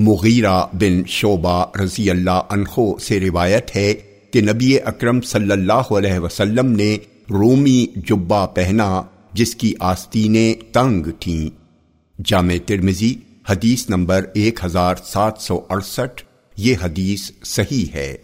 مغیرہ بن شعبہ رضی اللہ عنہ سے روایت ہے کہ نبی اکرم صلی اللہ علیہ وسلم نے رومی جبہ پہنا جس کی آستینیں تنگ تھیں۔ جامع ترمزی حدیث نمبر ایک ہزار سات سو اڑسٹھ، یہ حدیث صحیح ہے۔